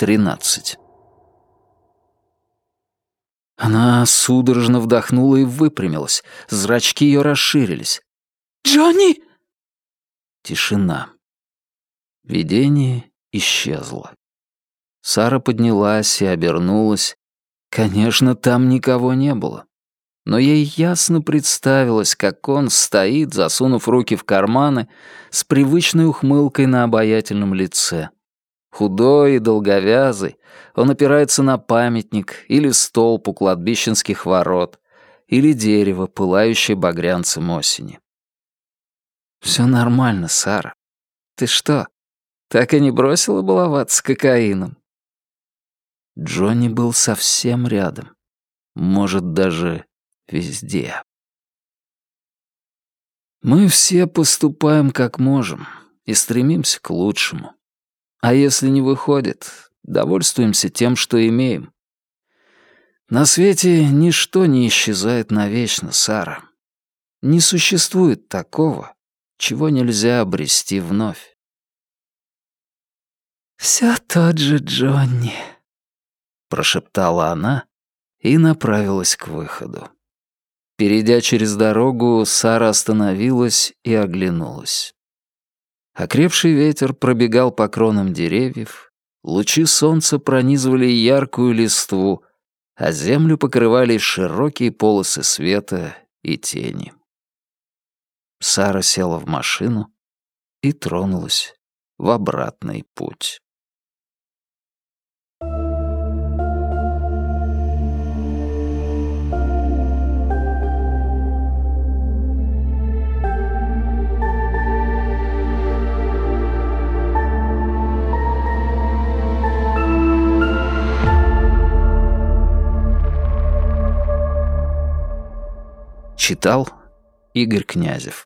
Тринадцать. Она судорожно вдохнула и выпрямилась. Зрачки ее расширились. «Джонни!» Тишина. Видение исчезло. Сара поднялась и обернулась. Конечно, там никого не было. Но ей ясно представилось, как он стоит, засунув руки в карманы, с привычной ухмылкой на обаятельном лице. Худой и долговязый, он опирается на памятник или столб у кладбищенских ворот, или дерево, пылающее багрянцем осени. «Все нормально, Сара. Ты что, так и не бросила баловаться кокаином?» Джонни был совсем рядом. Может, даже везде. Мы все поступаем как можем и стремимся к лучшему. А если не выходит, довольствуемся тем, что имеем. На свете ничто не исчезает навечно, Сара. Не существует такого, чего нельзя обрести вновь. «Всё тот же Джонни», — прошептала она и направилась к выходу. Перейдя через дорогу, Сара остановилась и оглянулась. Окрепший ветер пробегал по кронам деревьев, лучи солнца пронизывали яркую листву, а землю покрывали широкие полосы света и тени. Сара села в машину и тронулась в обратный путь. Читал Игорь Князев